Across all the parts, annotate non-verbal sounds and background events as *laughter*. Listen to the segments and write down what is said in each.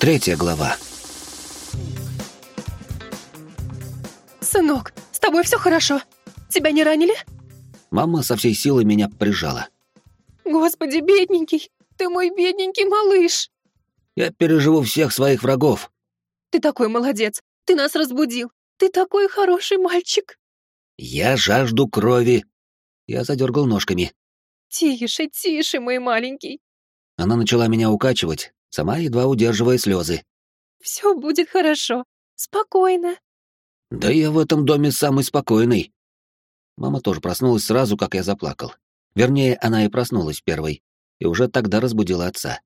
Третья глава. Сынок, с тобой все хорошо? Тебя не ранили? Мама со всей силы меня прижала. Господи, бедненький, ты мой бедненький малыш. Я переживу всех своих врагов. Ты такой молодец, ты нас разбудил. Ты такой хороший мальчик. Я жажду крови. Я задергал ножками. Тише, тише, мой маленький. Она начала меня укачивать, сама едва удерживая слезы. Все будет хорошо. Спокойно. Да я в этом доме самый спокойный. Мама тоже проснулась сразу, как я заплакал. Вернее, она и проснулась первой, и уже тогда разбудила отца.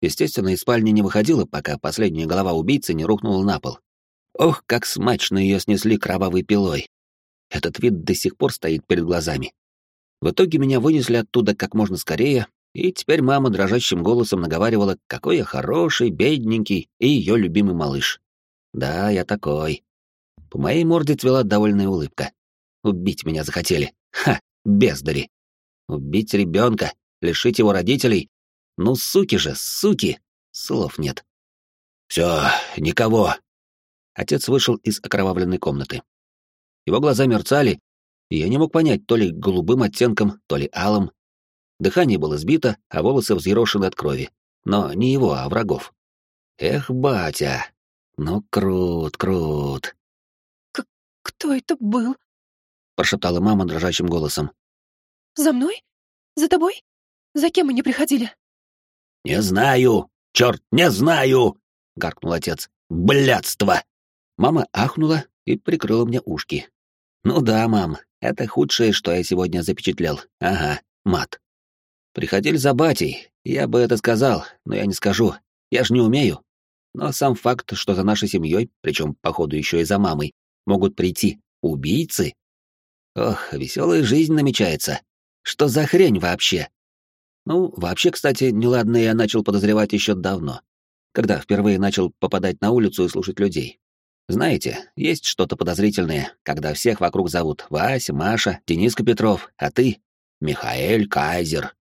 Естественно, из спальни не выходила, пока последняя голова убийцы не рухнула на пол. Ох, как смачно ее снесли кровавой пилой. Этот вид до сих пор стоит перед глазами. В итоге меня вынесли оттуда как можно скорее, и теперь мама дрожащим голосом наговаривала, какой я хороший, бедненький и ее любимый малыш. Да, я такой. По моей морде цвела довольная улыбка. Убить меня захотели. Ха, бездари. Убить ребенка, лишить его родителей. Ну, суки же, суки. Слов нет. Все, никого. Отец вышел из окровавленной комнаты. Его глаза мерцали, и я не мог понять, то ли голубым оттенком, то ли алым. Дыхание было сбито, а волосы взъерошены от крови. Но не его, а врагов. Эх, батя. Ну, крут, крут. К кто это был? Прошептала мама дрожащим голосом. За мной? За тобой? За кем не приходили? Не знаю! Черт, не знаю! гаркнул отец. Блядство! Мама ахнула и прикрыла мне ушки. Ну да, мам, это худшее, что я сегодня запечатлел. Ага, мат. Приходили за батей, я бы это сказал, но я не скажу. Я ж не умею. Но сам факт, что за нашей семьей, причем, походу, еще и за мамой, могут прийти убийцы. Ох, веселая жизнь намечается. Что за хрень вообще? Ну, вообще, кстати, неладное я начал подозревать еще давно, когда впервые начал попадать на улицу и слушать людей. Знаете, есть что-то подозрительное, когда всех вокруг зовут Вася, Маша, Дениска Петров, а ты — Михаэль Кайзер.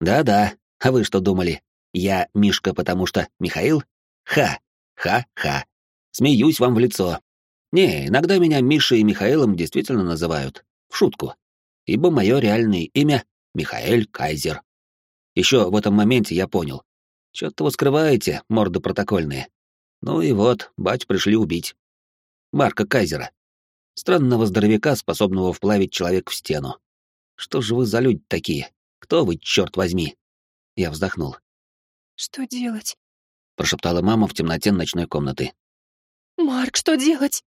Да-да, а вы что думали? Я Мишка, потому что Михаил? Ха, ха-ха. Смеюсь вам в лицо. Не, иногда меня Мишей и Михаилом действительно называют. В шутку. Ибо мое реальное имя — Михаэль Кайзер. Еще в этом моменте я понял. Что-то вы скрываете, морды протокольные. Ну и вот, бать пришли убить. Марка Кайзера. Странного здоровяка, способного вплавить человек в стену. Что же вы за люди такие? Кто вы, черт возьми? Я вздохнул. Что делать? Прошептала мама в темноте ночной комнаты. Марк, что делать?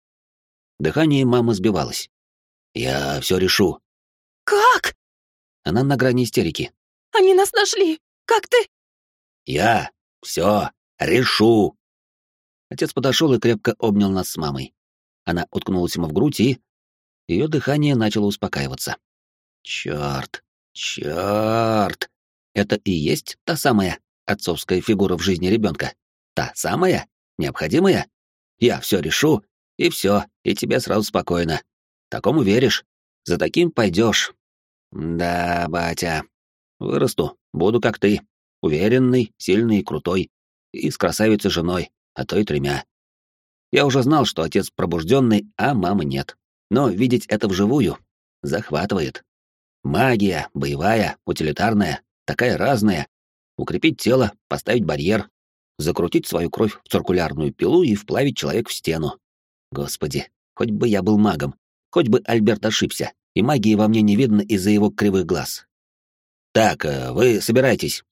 Дыхание мамы сбивалось. Я все решу. Как? Она на грани истерики. Они нас нашли. Как ты? Я все решу. Отец подошел и крепко обнял нас с мамой. Она уткнулась ему в грудь, и... Ее дыхание начало успокаиваться. Черт, черт! Это и есть та самая отцовская фигура в жизни ребенка? Та самая? Необходимая? Я все решу, и все, и тебе сразу спокойно. Такому веришь, за таким пойдешь. Да, батя. Вырасту, буду как ты. Уверенный, сильный и крутой. И с красавицей женой а то и тремя. Я уже знал, что отец пробужденный, а мамы нет. Но видеть это вживую захватывает. Магия, боевая, утилитарная, такая разная. Укрепить тело, поставить барьер, закрутить свою кровь в циркулярную пилу и вплавить человек в стену. Господи, хоть бы я был магом, хоть бы Альберт ошибся, и магии во мне не видно из-за его кривых глаз. «Так, э, вы собирайтесь».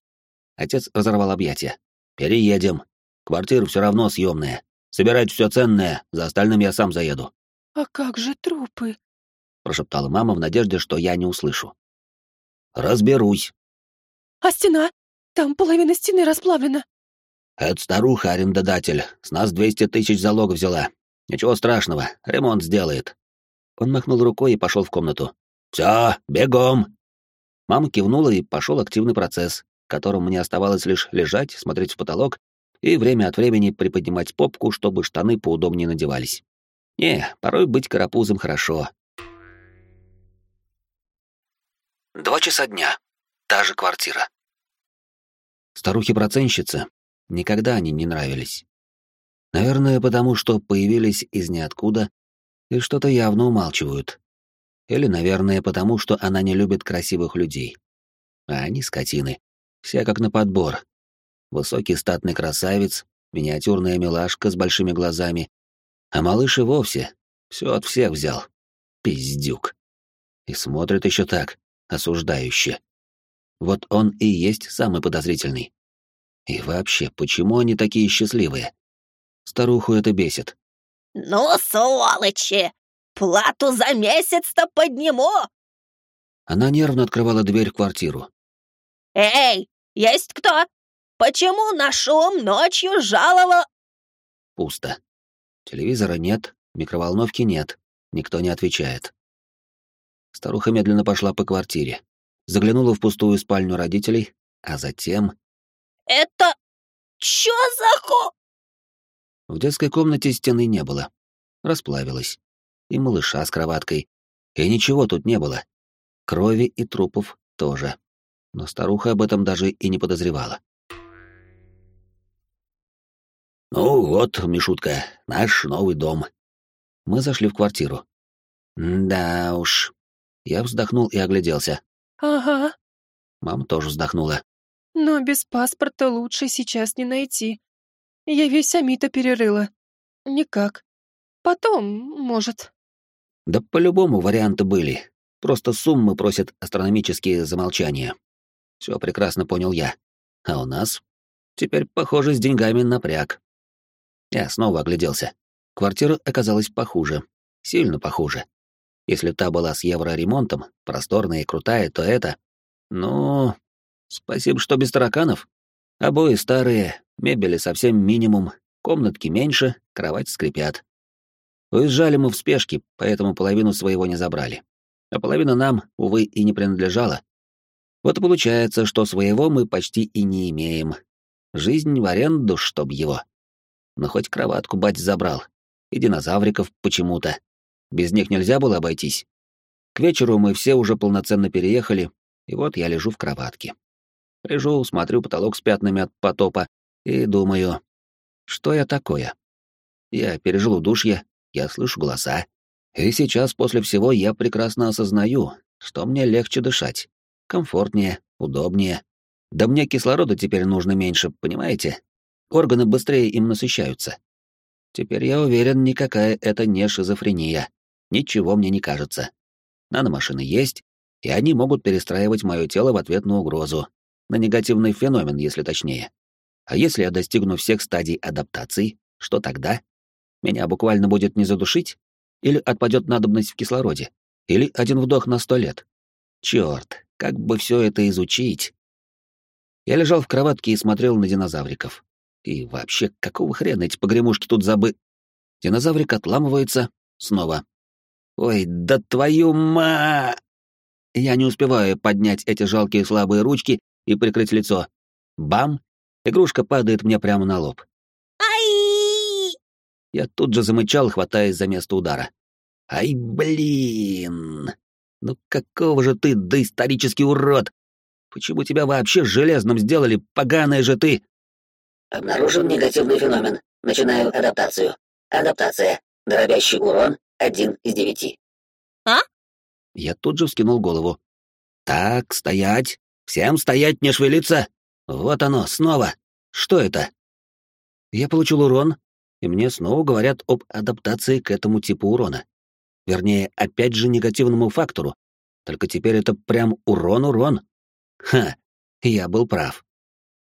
Отец разорвал объятия. «Переедем. Квартира все равно съемная. Собирать все ценное, за остальным я сам заеду. А как же трупы? Прошептала мама в надежде, что я не услышу. Разберусь. А стена? Там половина стены расплавлена. Это старуха арендодатель. С нас двести тысяч залог взяла. Ничего страшного, ремонт сделает. Он махнул рукой и пошел в комнату. Все, бегом. Мама кивнула и пошел активный процесс, в котором мне оставалось лишь лежать, смотреть в потолок и время от времени приподнимать попку, чтобы штаны поудобнее надевались. Не, порой быть карапузом хорошо. Два часа дня. Та же квартира. Старухи-проценщицы, Никогда они не нравились. Наверное, потому что появились из ниоткуда и что-то явно умалчивают. Или, наверное, потому что она не любит красивых людей. А они скотины. Все как на подбор. Высокий статный красавец, миниатюрная милашка с большими глазами. А малыш и вовсе все от всех взял. Пиздюк. И смотрит еще так, осуждающе. Вот он и есть самый подозрительный. И вообще, почему они такие счастливые? Старуху это бесит. «Ну, сволочи! Плату за месяц-то подниму!» Она нервно открывала дверь в квартиру. «Эй, есть кто? Почему на шум ночью жаловал...» Пусто. Телевизора нет, микроволновки нет, никто не отвечает. Старуха медленно пошла по квартире, заглянула в пустую спальню родителей, а затем... «Это... чё за ху...» В детской комнате стены не было. Расплавилась. И малыша с кроваткой. И ничего тут не было. Крови и трупов тоже. Но старуха об этом даже и не подозревала. «Ну вот, Мишутка, наш новый дом». Мы зашли в квартиру. «Да уж». Я вздохнул и огляделся. Ага. Мама тоже вздохнула. Но без паспорта лучше сейчас не найти. Я весь Амита перерыла. Никак. Потом, может. Да по-любому варианты были. Просто суммы просят астрономические замолчания. Все прекрасно понял я. А у нас? Теперь, похоже, с деньгами напряг. Я снова огляделся. Квартира оказалась похуже. Сильно похуже. Если та была с евроремонтом, просторная и крутая, то это... Ну... Спасибо, что без тараканов. Обои старые, мебели совсем минимум, комнатки меньше, кровать скрипят. Уезжали мы в спешке, поэтому половину своего не забрали. А половина нам, увы, и не принадлежала. Вот и получается, что своего мы почти и не имеем. Жизнь в аренду, чтоб его. Но хоть кроватку бать забрал. И динозавриков почему-то. Без них нельзя было обойтись. К вечеру мы все уже полноценно переехали, и вот я лежу в кроватке. Лежу, смотрю потолок с пятнами от потопа и думаю, что я такое? Я пережил удушье, я слышу голоса. И сейчас, после всего, я прекрасно осознаю, что мне легче дышать. Комфортнее, удобнее. Да мне кислорода теперь нужно меньше, понимаете? Органы быстрее им насыщаются. Теперь я уверен, никакая это не шизофрения. Ничего мне не кажется. Наномашины есть, и они могут перестраивать мое тело в ответ на угрозу, на негативный феномен, если точнее. А если я достигну всех стадий адаптации, что тогда? Меня буквально будет не задушить? Или отпадет надобность в кислороде? Или один вдох на сто лет? Черт, как бы все это изучить? Я лежал в кроватке и смотрел на динозавриков. И вообще, какого хрена эти погремушки тут забы... Динозаврик отламывается снова. Ой, да твою ма... Я не успеваю поднять эти жалкие слабые ручки и прикрыть лицо. Бам! Игрушка падает мне прямо на лоб. Ай! Я тут же замычал, хватаясь за место удара. Ай, блин! Ну какого же ты доисторический урод! Почему тебя вообще железным сделали, поганая же ты? Обнаружен негативный феномен. Начинаю адаптацию. Адаптация. Дробящий урон один из девяти. А? Я тут же вскинул голову. Так, стоять! Всем стоять, не шевелиться! Вот оно, снова! Что это? Я получил урон, и мне снова говорят об адаптации к этому типу урона. Вернее, опять же негативному фактору. Только теперь это прям урон-урон. Ха, я был прав.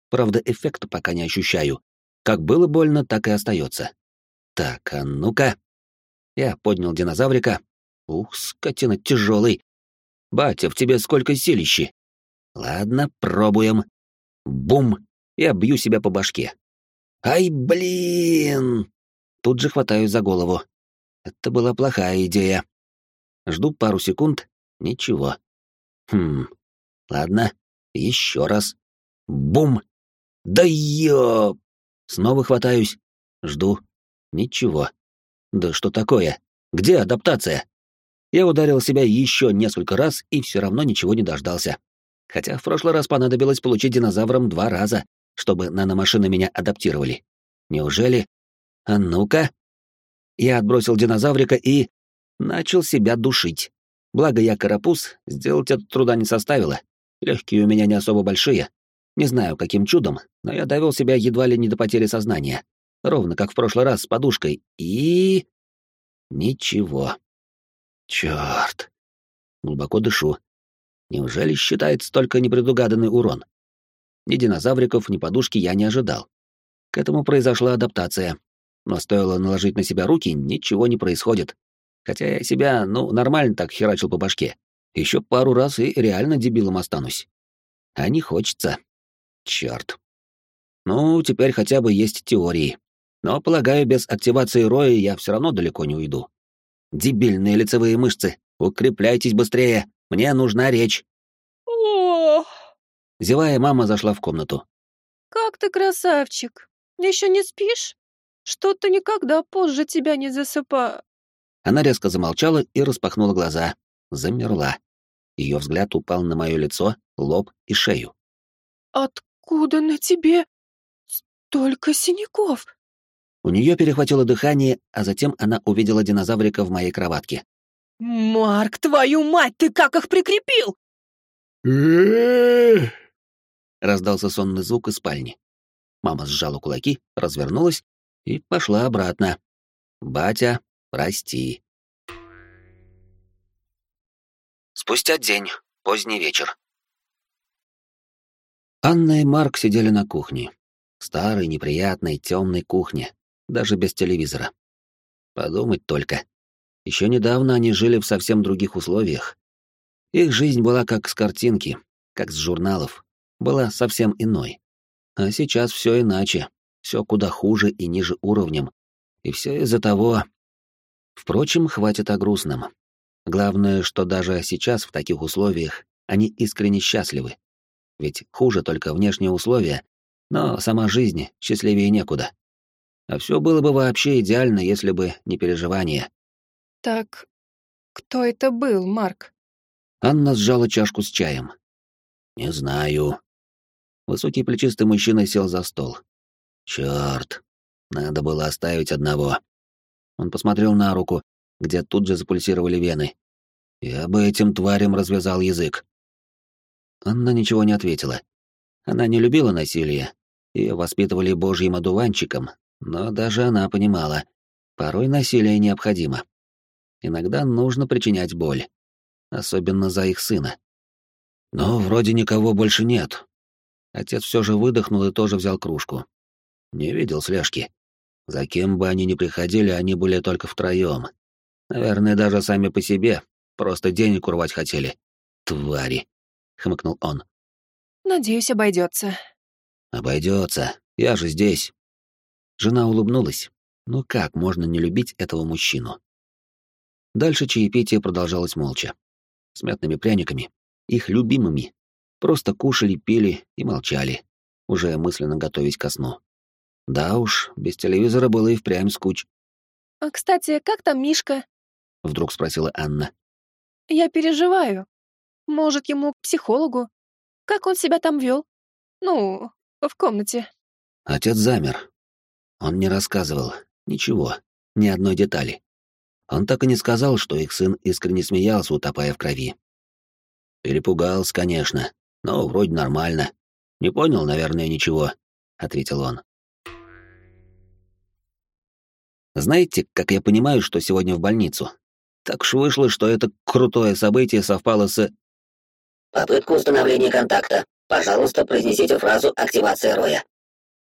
Правда, эффекта пока не ощущаю. Как было больно, так и остается. Так, а ну-ка. Я поднял динозаврика. Ух, скотина тяжелый. Батя, в тебе сколько силищи. Ладно, пробуем. Бум! Я бью себя по башке. Ай, блин! Тут же хватаю за голову. Это была плохая идея. Жду пару секунд. Ничего. Хм. Ладно, еще раз. Бум! Да ё! Снова хватаюсь. Жду. Ничего. Да что такое? Где адаптация? Я ударил себя еще несколько раз и все равно ничего не дождался. Хотя в прошлый раз понадобилось получить динозавром два раза. чтобы наномашины меня адаптировали. Неужели? А ну-ка. Я отбросил динозаврика и... начал себя душить. Благо я карапуз, сделать это труда не составило. Легкие у меня не особо большие. Не знаю, каким чудом, но я довел себя едва ли не до потери сознания. Ровно как в прошлый раз с подушкой. И... Ничего. Чёрт. Глубоко дышу. Неужели считается только непредугаданный урон? Ни динозавриков, ни подушки я не ожидал. К этому произошла адаптация. Но стоило наложить на себя руки, ничего не происходит. Хотя я себя, ну, нормально так херачил по башке. Еще пару раз и реально дебилом останусь. А не хочется. Черт. Ну, теперь хотя бы есть теории. Но, полагаю, без активации роя я все равно далеко не уйду. Дебильные лицевые мышцы, укрепляйтесь быстрее, мне нужна речь. Ох, Зевая, мама зашла в комнату. как ты красавчик. Еще не спишь? Что-то никогда позже тебя не засыпа... Она резко замолчала и распахнула глаза. Замерла. Ее взгляд упал на мое лицо, лоб и шею. Откуда на тебе столько синяков? У нее перехватило дыхание, а затем она увидела динозаврика в моей кроватке. Марк, твою мать, ты как их прикрепил? Раздался сонный звук из спальни. Мама сжала кулаки, развернулась и пошла обратно. «Батя, прости». Спустя день, поздний вечер. Анна и Марк сидели на кухне. Старой, неприятной, темной кухне, даже без телевизора. Подумать только. Еще недавно они жили в совсем других условиях. Их жизнь была как с картинки, как с журналов, была совсем иной. А сейчас все иначе, все куда хуже и ниже уровнем. И все из-за того... Впрочем, хватит о грустном. Главное, что даже сейчас в таких условиях они искренне счастливы. Ведь хуже только внешние условия, но сама жизнь счастливее некуда. А все было бы вообще идеально, если бы не переживания. Так, кто это был, Марк? Анна сжала чашку с чаем. «Не знаю». Высокий плечистый мужчина сел за стол. «Чёрт, надо было оставить одного». Он посмотрел на руку, где тут же запульсировали вены. «Я бы этим тварям развязал язык». Анна ничего не ответила. Она не любила насилие. Ее воспитывали божьим одуванчиком, но даже она понимала, порой насилие необходимо. Иногда нужно причинять боль. Особенно за их сына. Но вроде никого больше нет. Отец все же выдохнул и тоже взял кружку. Не видел слежки. За кем бы они ни приходили, они были только втроем. Наверное, даже сами по себе. Просто денег урвать хотели. Твари, хмыкнул он. Надеюсь, обойдется. Обойдется. Я же здесь. Жена улыбнулась. Ну как можно не любить этого мужчину? Дальше чаепитие продолжалось молча. С мятными пряниками, их любимыми. Просто кушали, пили и молчали, уже мысленно готовясь ко сну. Да уж, без телевизора было и впрямь скуч. А, кстати, как там Мишка? Вдруг спросила Анна. Я переживаю. Может, ему к психологу? Как он себя там вел? Ну, в комнате. Отец замер. Он не рассказывал ничего, ни одной детали. Он так и не сказал, что их сын искренне смеялся, утопая в крови. Перепугался, конечно, но вроде нормально. Не понял, наверное, ничего, ответил он. Знаете, как я понимаю, что сегодня в больницу? Так уж вышло, что это крутое событие совпало с... Попытка установления контакта. Пожалуйста, произнесите фразу «активация роя».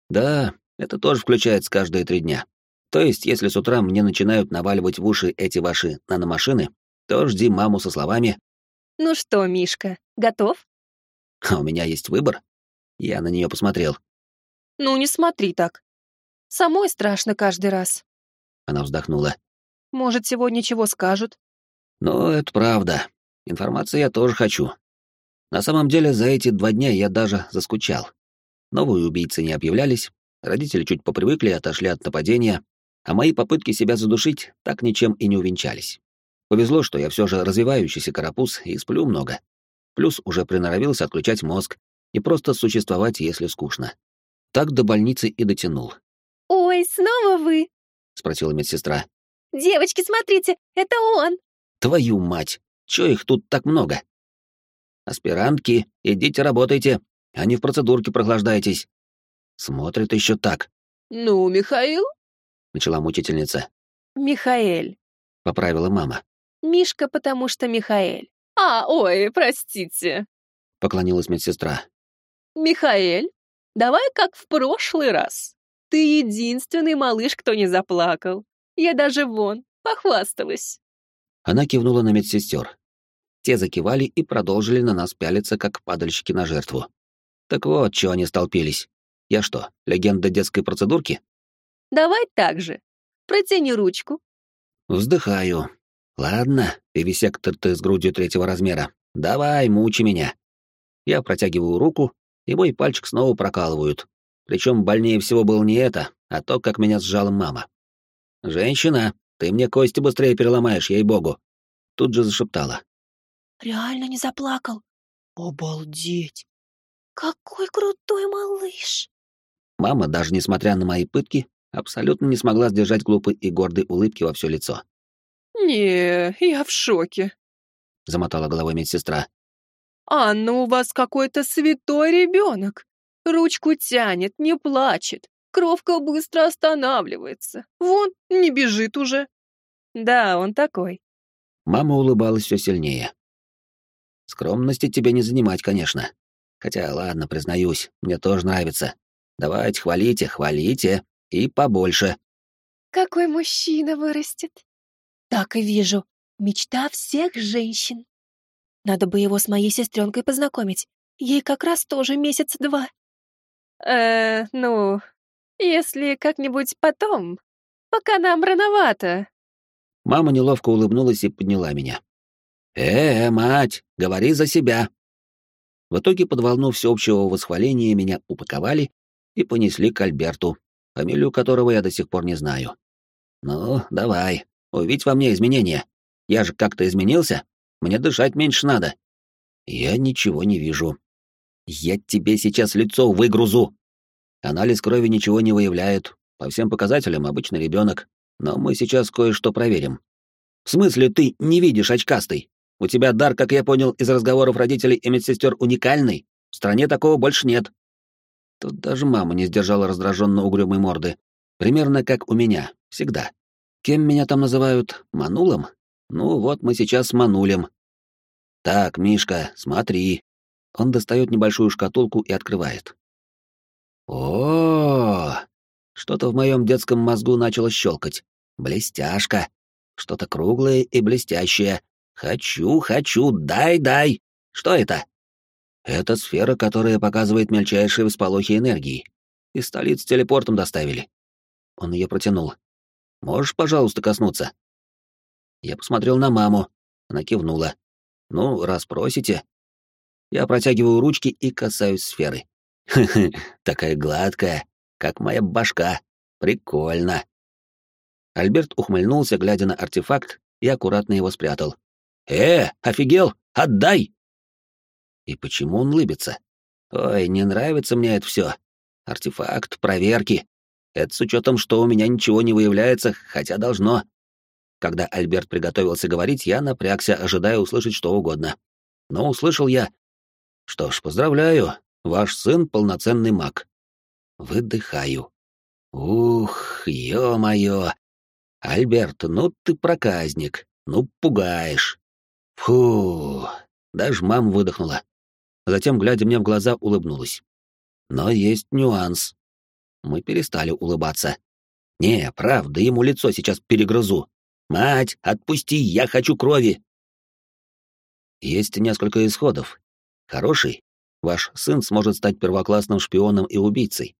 Да, это тоже включается каждые три дня. То есть, если с утра мне начинают наваливать в уши эти ваши наномашины, то жди маму со словами Ну что, Мишка, готов? «А у меня есть выбор?» Я на нее посмотрел. Ну, не смотри так. Самой страшно каждый раз. Она вздохнула. Может, сегодня чего скажут? «Ну, это правда. Информации я тоже хочу. На самом деле, за эти два дня я даже заскучал. Новые убийцы не объявлялись, родители чуть попривыкли и отошли от нападения, а мои попытки себя задушить так ничем и не увенчались. Повезло, что я все же развивающийся карапуз и сплю много. Плюс уже приноровился отключать мозг и просто существовать, если скучно. Так до больницы и дотянул. «Ой, снова вы?» — спросила медсестра. «Девочки, смотрите, это он!» Твою мать! Чё их тут так много? Аспирантки, идите работайте, а не в процедурке прохлаждайтесь. Смотрит еще так. «Ну, Михаил?» — начала мучительница. «Михаэль. Поправила мама. Мишка, потому что Михаэль». «А, ой, простите. Поклонилась медсестра. Михаэль, давай как в прошлый раз. Ты единственный малыш, кто не заплакал. Я даже вон похвасталась». Она кивнула на медсестер. Те закивали и продолжили на нас пялиться, как падальщики на жертву. Так вот, чего они столпились. Я что, легенда детской процедурки? «Давай так же. Протяни ручку». Вздыхаю. Ладно, вивисектор ты с грудью третьего размера. Давай, мучи меня. Я протягиваю руку, и мой пальчик снова прокалывают. Причем больнее всего было не это, а то, как меня сжала мама. «Женщина, ты мне кости быстрее переломаешь, ей-богу!» Тут же зашептала. «Реально не заплакал? Обалдеть! Какой крутой малыш!» Мама, даже несмотря на мои пытки, абсолютно не смогла сдержать глупой и гордой улыбки во все лицо. «Не, я в шоке. Замотала головой медсестра. Анна, у вас какой-то святой ребенок. Ручку тянет, не плачет. Кровка быстро останавливается. Вон, не бежит уже. Да, он такой. Мама улыбалась все сильнее. Скромности тебе не занимать, конечно. Хотя, ладно, признаюсь, мне тоже нравится. Давайте, хвалите, хвалите. И побольше. Какой мужчина вырастет. Так и вижу. Мечта всех женщин. Надо бы его с моей сестренкой познакомить. Ей как раз тоже месяц-два. Э, ну, если как-нибудь потом. Пока нам рановато. Мама неловко улыбнулась и подняла меня. «Э, мать, говори за себя!» В итоге под волну всеобщего восхваления меня упаковали и понесли к Альберту, фамилию которого я до сих пор не знаю. «Ну, давай, увидь во мне изменения. Я же как-то изменился, мне дышать меньше надо». «Я ничего не вижу. Я тебе сейчас лицо выгрузу!» Анализ крови ничего не выявляет, по всем показателям обычный ребенок, но мы сейчас кое-что проверим. В смысле ты не видишь, очкастый? У тебя дар, как я понял из разговоров родителей и медсестер, уникальный. В стране такого больше нет. Тут даже мама не сдержала раздраженно угрюмой морды. Примерно как у меня, всегда. Кем меня там называют? Манулом? Ну вот мы сейчас манулем. Так, Мишка, смотри. Он достает небольшую шкатулку и открывает. -о, что-то в моем детском мозгу начало щелкать. Блестяшка. Что-то круглое и блестящее. Хочу, хочу, дай, дай. Что это? Это сфера, которая показывает мельчайшие всполохи энергии. Из столиц телепортом доставили. Он ее протянул. Можешь, пожалуйста, коснуться? Я посмотрел на маму. Она кивнула. Ну, раз просите. Я протягиваю ручки и касаюсь сферы. Хе-хе, *laughs* такая гладкая, как моя башка. Прикольно. Альберт ухмыльнулся, глядя на артефакт, и аккуратно его спрятал. «Э, офигел! Отдай!» И почему он лыбится? Ой, не нравится мне это все. Артефакт, проверки. Это с учетом, что у меня ничего не выявляется, хотя должно. Когда Альберт приготовился говорить, я напрягся, ожидая услышать что угодно. Но услышал я... Что ж, поздравляю, ваш сын — полноценный маг. Выдыхаю. Ух, ё-моё. Альберт, ну ты проказник, ну пугаешь. Фу, даже мама выдохнула. Затем, глядя мне в глаза, улыбнулась. Но есть нюанс. Мы перестали улыбаться. Не, правда, ему лицо сейчас перегрызу. Мать, отпусти, я хочу крови. Есть несколько исходов. Хороший. Ваш сын сможет стать первоклассным шпионом и убийцей.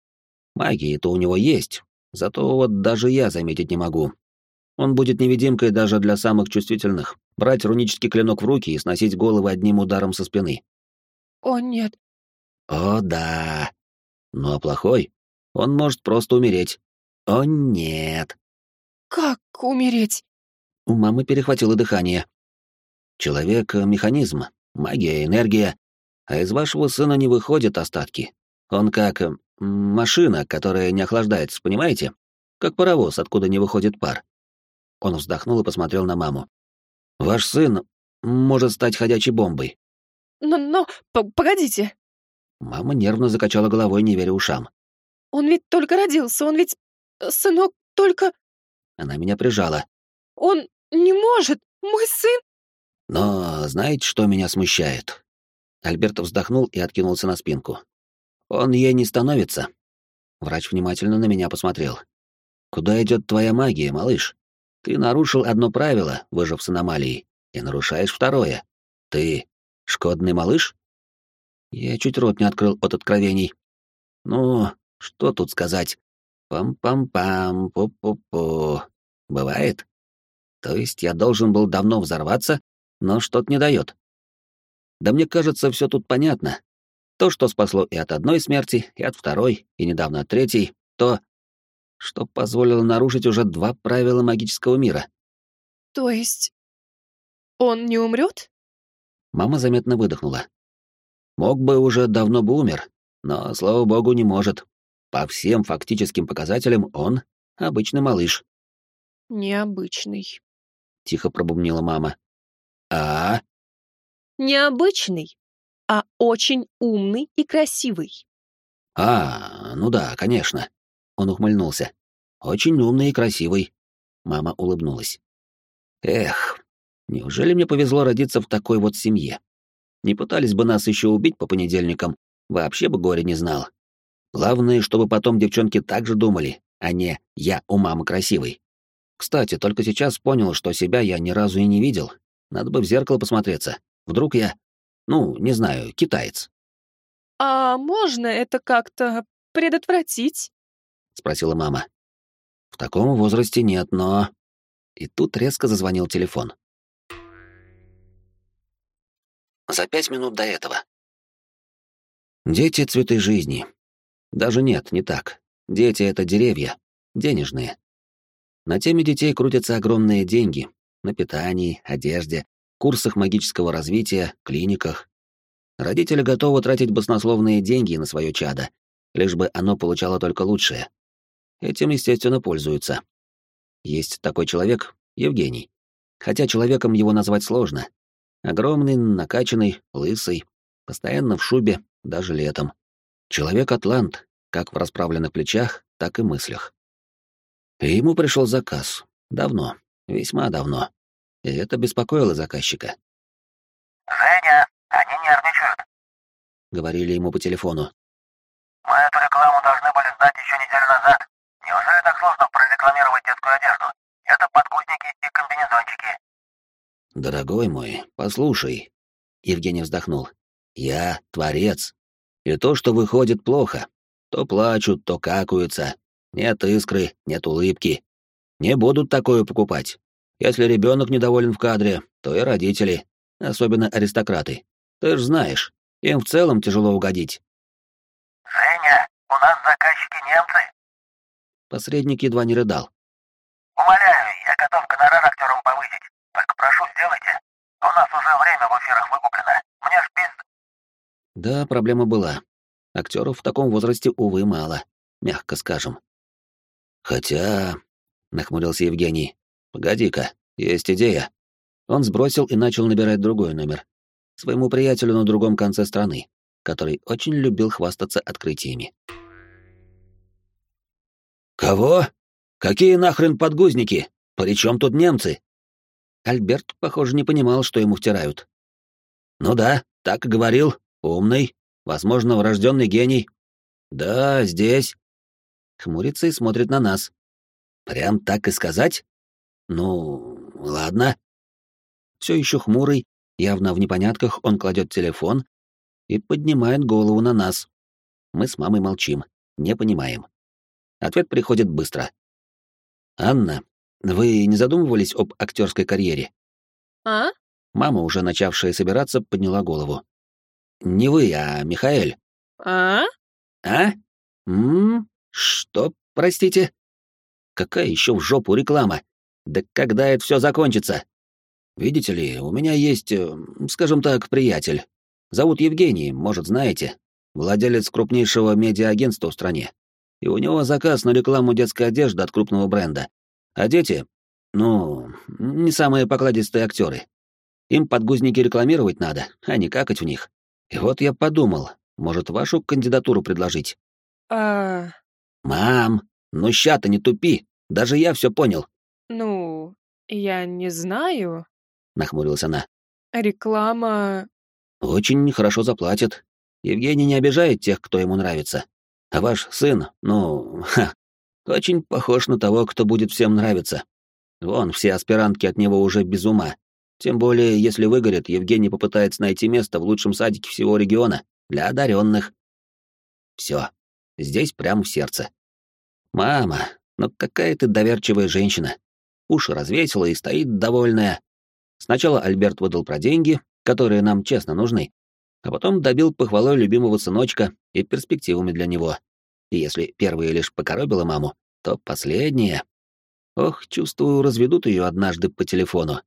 Магии-то у него есть, зато вот даже я заметить не могу, он будет невидимкой даже для самых чувствительных. Брать рунический клинок в руки и сносить головы одним ударом со спины. О, нет. О, да. Ну а плохой? Он может просто умереть. О, нет. Как умереть? У мамы перехватило дыхание. Человек — механизм, магия, энергия. А из вашего сына не выходят остатки. Он как... машина, которая не охлаждается, понимаете? Как паровоз, откуда не выходит пар. Он вздохнул и посмотрел на маму. Ваш сын может стать ходячей бомбой. Но, но, погодите. Мама нервно закачала головой, не веря ушам. Он ведь только родился, он ведь... Э, сынок только... Она меня прижала. Он не может, мой сын... Но знаете, что меня смущает? Альберт вздохнул и откинулся на спинку. Он ей не становится. Врач внимательно на меня посмотрел. Куда идет твоя магия, малыш? Ты нарушил одно правило, выжив с аномалией, и нарушаешь второе. Ты шкодный малыш? Я чуть рот не открыл от откровений. Ну, что тут сказать? Пам-пам-пам, пу-пу-пу. Бывает? То есть я должен был давно взорваться, но что-то не дает. Да мне кажется, все тут понятно. То, что спасло и от одной смерти, и от второй, и недавно от третьей, то, что позволило нарушить уже два правила магического мира. То есть он не умрет? Мама заметно выдохнула. Мог бы уже давно бы умер, но, слава богу, не может. По всем фактическим показателям он обычный малыш. Необычный. Тихо пробубнила мама. А? Необычный, а очень умный и красивый. А, ну да, конечно. Он ухмыльнулся. Очень умный и красивый. Мама улыбнулась. Эх, неужели мне повезло родиться в такой вот семье? Не пытались бы нас еще убить по понедельникам, вообще бы горе не знал. Главное, чтобы потом девчонки так же думали, а не «я у мамы красивый». Кстати, только сейчас понял, что себя я ни разу и не видел. Надо бы в зеркало посмотреться. Вдруг я, ну, не знаю, китаец. «А можно это как-то предотвратить?» — спросила мама. «В таком возрасте нет, но...» И тут резко зазвонил телефон. За пять минут до этого. Дети — цветы жизни. Даже нет, не так. Дети — это деревья, денежные. На теме детей крутятся огромные деньги. На питании, одежде, курсах магического развития, клиниках. Родители готовы тратить баснословные деньги на свое чадо, лишь бы оно получало только лучшее. Этим, естественно, пользуются. Есть такой человек, Евгений. Хотя человеком его назвать сложно. Огромный, накачанный, лысый, постоянно в шубе, даже летом. Человек-атлант, как в расправленных плечах, так и мыслях. И ему пришел заказ. Давно, весьма давно. И это беспокоило заказчика. «Женя, они нервничают», — говорили ему по телефону. «Мы эту рекламу должны были знать еще неделю назад. Неужели так сложно прорекламировать детскую одежду? Это подгузники и комбинезончики». «Дорогой мой, послушай», — Евгений вздохнул. «Я творец. И то, что выходит плохо, то плачут, то какаются. Нет искры, нет улыбки. Не будут такое покупать. Если ребенок недоволен в кадре, то и родители, особенно аристократы. Ты ж знаешь, им в целом тяжело угодить. «Женя, у нас заказчики немцы!» Посредник едва не рыдал. «Умоляю, я готов гонорар актерам повысить. Только прошу, сделайте. У нас уже время в эфирах выкуплено. Мне ж без...» Да, проблема была. Актеров в таком возрасте, увы, мало, мягко скажем. Хотя... — нахмурился Евгений. «Погоди-ка, есть идея». Он сбросил и начал набирать другой номер. Своему приятелю на другом конце страны, который очень любил хвастаться открытиями. «Кого? Какие нахрен подгузники? Причем тут немцы?» Альберт, похоже, не понимал, что ему втирают. «Ну да, так и говорил. Умный, возможно, врожденный гений. Да, здесь». Хмурится и смотрит на нас. «Прям так и сказать?» Ну, ладно. Все еще хмурый, явно в непонятках, он кладет телефон и поднимает голову на нас. Мы с мамой молчим, не понимаем. Ответ приходит быстро. «Анна, вы не задумывались об актерской карьере?» «А?» Мама, уже начавшая собираться, подняла голову. «Не вы, а Михаэль». «А?» «А? М? Что, простите?» «Какая еще в жопу реклама? Да когда это все закончится? Видите ли, у меня есть, э, скажем так, приятель. Зовут Евгений, может, знаете. владелец крупнейшего медиа-агентства в стране. И у него заказ на рекламу детской одежды от крупного бренда. А дети, ну, не самые покладистые актеры. Им подгузники рекламировать надо, а не какать в них. И вот я подумал, может, вашу кандидатуру предложить? А, Мам, ну ща-то не тупи, даже я все понял, ну, я не знаю. нахмурилась она. Реклама... Очень хорошо заплатит. Евгений не обижает тех, кто ему нравится. А ваш сын, ну, *laughs* ха, очень похож на того, кто будет всем нравиться. Вон, все аспирантки от него уже без ума. Тем более, если выгорит, Евгений попытается найти место в лучшем садике всего региона для одаренных. Все, здесь прямо в сердце. Мама, ну какая ты доверчивая женщина. Уши развесила и стоит довольная. Сначала Альберт выдал про деньги, которые нам честно нужны, а потом добил похвалой любимого сыночка и перспективами для него. И если первое лишь покоробило маму, то последнее... Ох, чувствую, разведут ее однажды по телефону.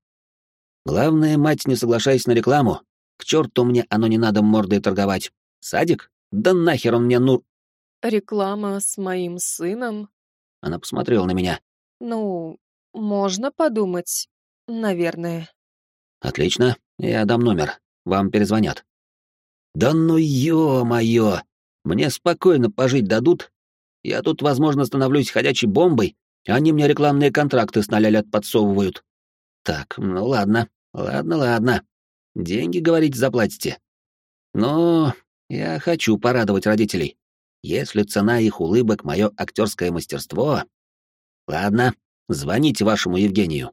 Главное, мать, не соглашайся на рекламу. К черту мне оно не надо мордой торговать. Садик? Да нахер он мне ну... Реклама с моим сыном? Она посмотрела на меня. Ну, можно подумать, наверное. Отлично, я дам номер. Вам перезвонят. Да ну ё-моё! Мне спокойно пожить дадут? Я тут, возможно, становлюсь ходячей бомбой, а они мне рекламные контракты с ноля лет подсовывают. Так, ну ладно, ладно, ладно. Деньги, говорить, заплатите. Но я хочу порадовать родителей. Если цена их улыбок — мое актерское мастерство... Ладно, звоните вашему Евгению.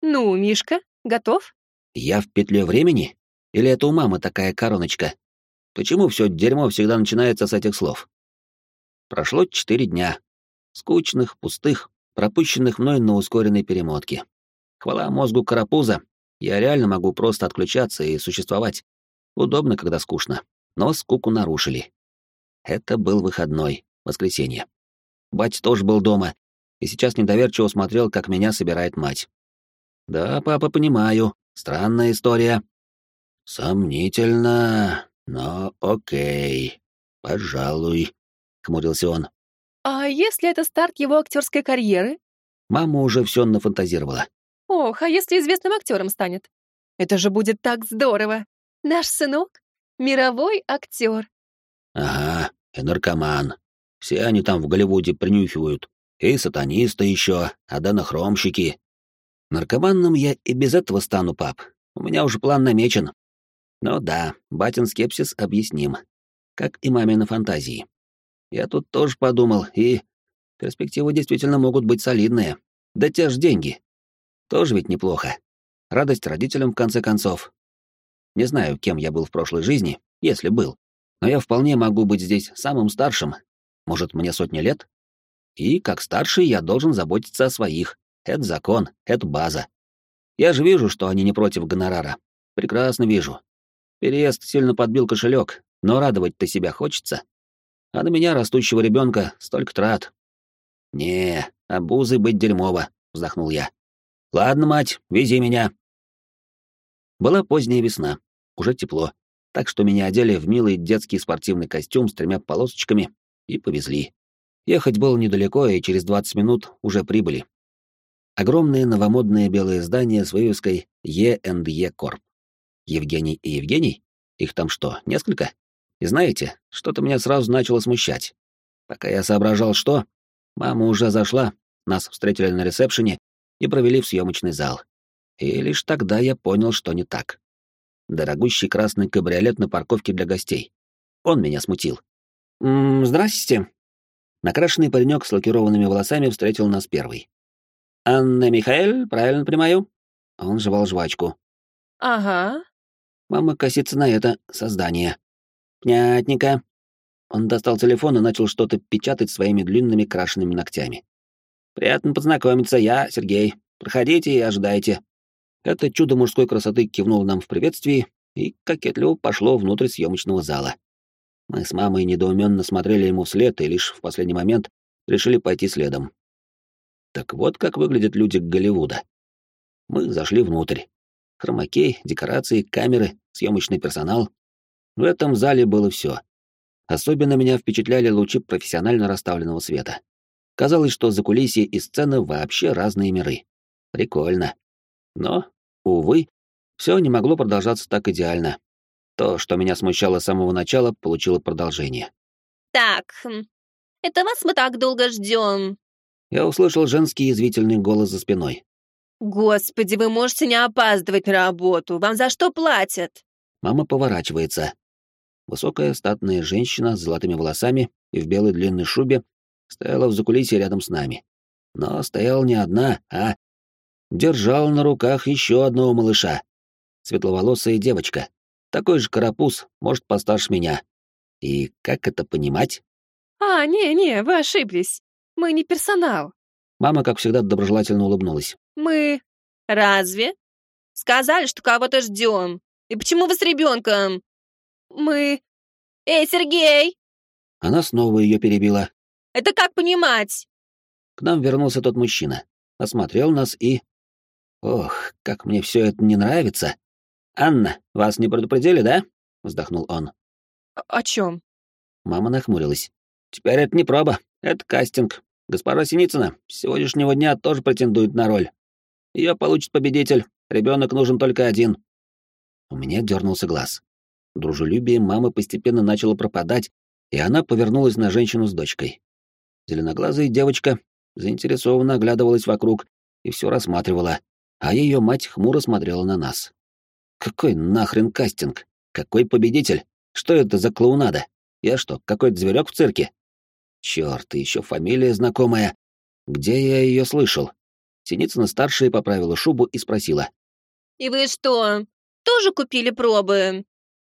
Ну, Мишка, готов? Я в петле времени? Или это у мамы такая короночка? Почему все дерьмо всегда начинается с этих слов? Прошло четыре дня. Скучных, пустых, пропущенных мной на ускоренной перемотке. Хвала мозгу карапуза, я реально могу просто отключаться и существовать. Удобно, когда скучно. Но скуку нарушили. Это был выходной, воскресенье. Бать тоже был дома, и сейчас недоверчиво смотрел, как меня собирает мать. «Да, папа, понимаю. Странная история». «Сомнительно, но окей. Пожалуй», — хмурился он. А если это старт его актерской карьеры? Мама уже все нафантазировала. Ох, а если известным актером станет? Это же будет так здорово. Наш сынок — мировой актер. «Ага, и наркоман. Все они там в Голливуде принюхивают. И сатанисты еще, аденохромщики. Наркоманным я и без этого стану, пап. У меня уже план намечен. Но да, батин скепсис объясним. Как и мамины фантазии. Я тут тоже подумал, и... Перспективы действительно могут быть солидные. Да те ж деньги. Тоже ведь неплохо. Радость родителям, в конце концов. Не знаю, кем я был в прошлой жизни, если был. Но я вполне могу быть здесь самым старшим. Может, мне сотни лет? И, как старший, я должен заботиться о своих. Это закон, это база. Я же вижу, что они не против гонорара. Прекрасно вижу. Переезд сильно подбил кошелек, но радовать-то себя хочется. А на меня, растущего ребенка, столько трат. Не, обузы быть дерьмово, вздохнул я. Ладно, мать, вези меня. Была поздняя весна, уже тепло, так что меня одели в милый детский спортивный костюм с тремя полосочками и повезли. Ехать было недалеко, и через 20 минут уже прибыли. Огромное новомодное белое здание с вывеской E&E Corp. Евгений и Евгений? Их там что, несколько? И знаете, что-то меня сразу начало смущать. Пока я соображал, что... Мама уже зашла, нас встретили на ресепшене и провели в съемочный зал. И лишь тогда я понял, что не так. Дорогущий красный кабриолет на парковке для гостей. Он меня смутил. «М -м, «Здрасте». Накрашенный паренек с лакированными волосами встретил нас первый. «Анна Михаэль, правильно понимаю?» Он жевал жвачку. Ага. Мама косится на это создание. «Понятненько». Он достал телефон и начал что-то печатать своими длинными крашенными ногтями. «Приятно познакомиться, я Сергей. Проходите и ожидайте». Это чудо мужской красоты кивнул нам в приветствии и кокетливо пошло внутрь съемочного зала. Мы с мамой недоуменно смотрели ему вслед и лишь в последний момент решили пойти следом. Так вот как выглядят люди Голливуда. Мы зашли внутрь. Хромакей, декорации, камеры, съемочный персонал. В этом зале было все. Особенно меня впечатляли лучи профессионально расставленного света. Казалось, что за кулисье и сцены вообще разные миры. Прикольно. Но, увы, все не могло продолжаться так идеально. То, что меня смущало с самого начала, получило продолжение. «Так, хм, это вас мы так долго ждем?» Я услышал женский язвительный голос за спиной. «Господи, вы можете не опаздывать на работу. Вам за что платят?» Мама поворачивается. Высокая статная женщина с золотыми волосами и в белой длинной шубе стояла в закулисье рядом с нами. Но стояла не одна, а... Держал на руках еще одного малыша. Светловолосая девочка. Такой же карапуз, может, постарше меня. И как это понимать? «А, не-не, вы ошиблись. Мы не персонал. Мама, как всегда, доброжелательно улыбнулась. Мы... «Разве? Сказали, что кого-то ждем. И почему вы с ребенком?» Мы... «Эй, Сергей! Она снова ее перебила. Это как понимать?» К нам вернулся тот мужчина. Осмотрел нас и... Ох, как мне все это не нравится. «Анна, вас не предупредили, да?» — вздохнул он. О чем? Мама нахмурилась. «Теперь это не проба, это кастинг. Госпожа Синицына с сегодняшнего дня тоже претендует на роль. Ее получит победитель, ребенок нужен только один». У меня дернулся глаз. Дружелюбие мамы постепенно начало пропадать, и она повернулась на женщину с дочкой. Зеленоглазая девочка заинтересованно оглядывалась вокруг и все рассматривала, а ее мать хмуро смотрела на нас. Какой нахрен кастинг? Какой победитель? Что это за клоунада? Я что, какой-то зверек в цирке? Черт, еще фамилия знакомая. Где я ее слышал? Синицына-старшая поправила шубу и спросила. «И вы что, тоже купили пробы?»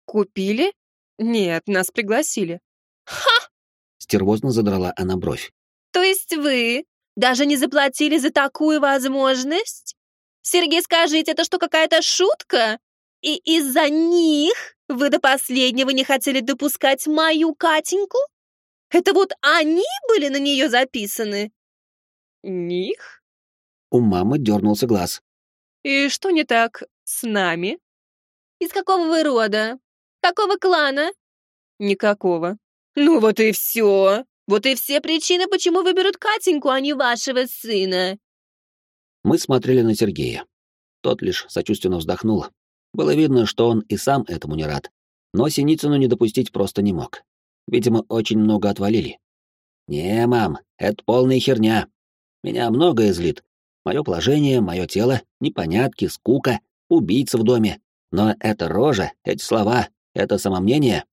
Купили? Нет, нас пригласили. «Ха! Стервозно задрала она бровь. То есть вы даже не заплатили за такую возможность? Сергей, скажите, это что, какая-то шутка? И из-за них вы до последнего не хотели допускать мою Катеньку? Это вот они были на нее записаны?» Них? У мамы дернулся глаз. И что не так с нами? «Из какого вы рода? Какого клана?» Никакого. «Ну вот и все. Вот и все причины, почему выберут Катеньку, а не вашего сына». Мы смотрели на Сергея. Тот лишь сочувственно вздохнул. Было видно, что он и сам этому не рад. Но Синицыну не допустить просто не мог. Видимо, очень много отвалили. «Не, мам, это полная херня. Меня многое злит. Мое положение, мое тело, непонятки, скука, убийца в доме. Но эта рожа, эти слова, это самомнение.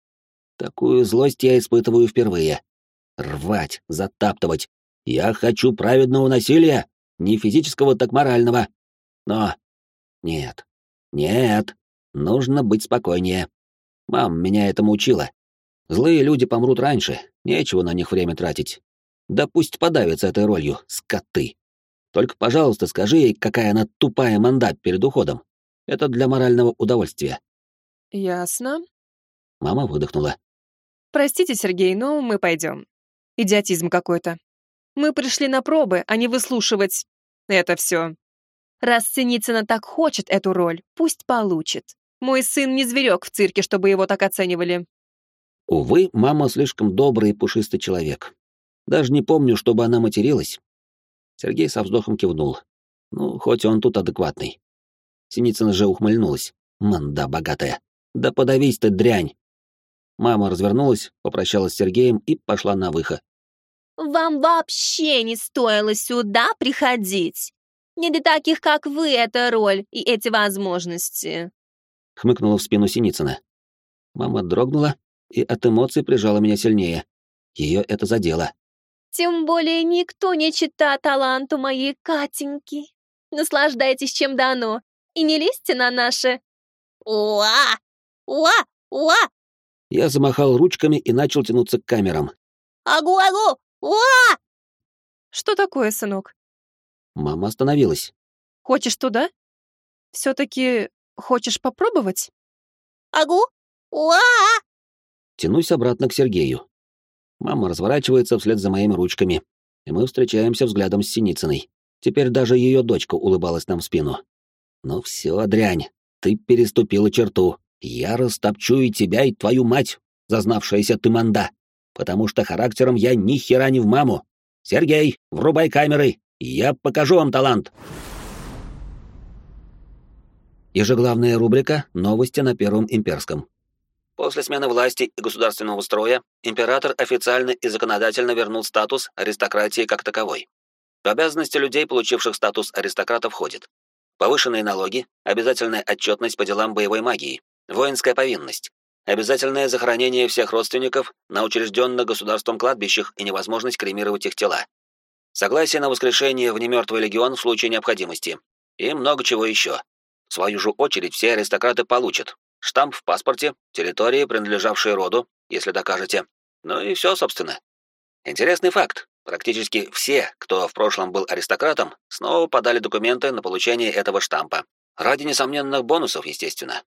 Такую злость я испытываю впервые. Рвать, затаптывать. Я хочу праведного насилия, не физического, так морального. Но... Нет. Нет. Нужно быть спокойнее. Мам меня этому учила. Злые люди помрут раньше, нечего на них время тратить. Да пусть подавится этой ролью, скоты. Только, пожалуйста, скажи ей, какая она тупая манда перед уходом. Это для морального удовольствия. Ясно. Мама выдохнула. Простите, Сергей, но мы пойдем. Идиотизм какой-то. Мы пришли на пробы, а не выслушивать это все. Раз Синицына так хочет эту роль, пусть получит. Мой сын не зверек в цирке, чтобы его так оценивали. Увы, мама слишком добрый и пушистый человек. Даже не помню, чтобы она материлась. Сергей со вздохом кивнул. Ну, хоть он тут адекватный. Синицына же ухмыльнулась. Манда богатая. Да подавись ты, дрянь. Мама развернулась, попрощалась с Сергеем и пошла на выход. «Вам вообще не стоило сюда приходить. Не для таких, как вы, эта роль и эти возможности». Хмыкнула в спину Синицына. Мама дрогнула и от эмоций прижала меня сильнее. Ее это задело. «Тем более никто не чита таланту моей Катеньки. Наслаждайтесь, чем дано, и не лезьте на наше... Уа! Уа! Уа! Я замахал ручками и начал тянуться к камерам. Агу-агу! Уа! Что такое, сынок? Мама остановилась. Хочешь туда? Все-таки хочешь попробовать? Агу! Уа! Тянусь обратно к Сергею. Мама разворачивается вслед за моими ручками, и мы встречаемся взглядом с Синицыной. Теперь даже ее дочка улыбалась нам в спину. «Ну все, дрянь, ты переступила черту. Я растопчу и тебя, и твою мать, зазнавшаяся ты манда, потому что характером я ни хера не в маму. Сергей, врубай камеры, я покажу вам талант. Ежеглавная рубрика «Новости на Первом Имперском». После смены власти и государственного строя император официально и законодательно вернул статус аристократии как таковой. В обязанности людей, получивших статус аристократа, входит повышенные налоги, обязательная отчетность по делам боевой магии, воинская повинность, обязательное захоронение всех родственников на учрежденных государством кладбищах и невозможность кремировать их тела, согласие на воскрешение в немертвый легион в случае необходимости и много чего еще. В свою же очередь все аристократы получат штамп в паспорте, территории, принадлежавшие роду, если докажете. Ну и все, собственно. Интересный факт. Практически все, кто в прошлом был аристократом, снова подали документы на получение этого штампа. Ради несомненных бонусов, естественно.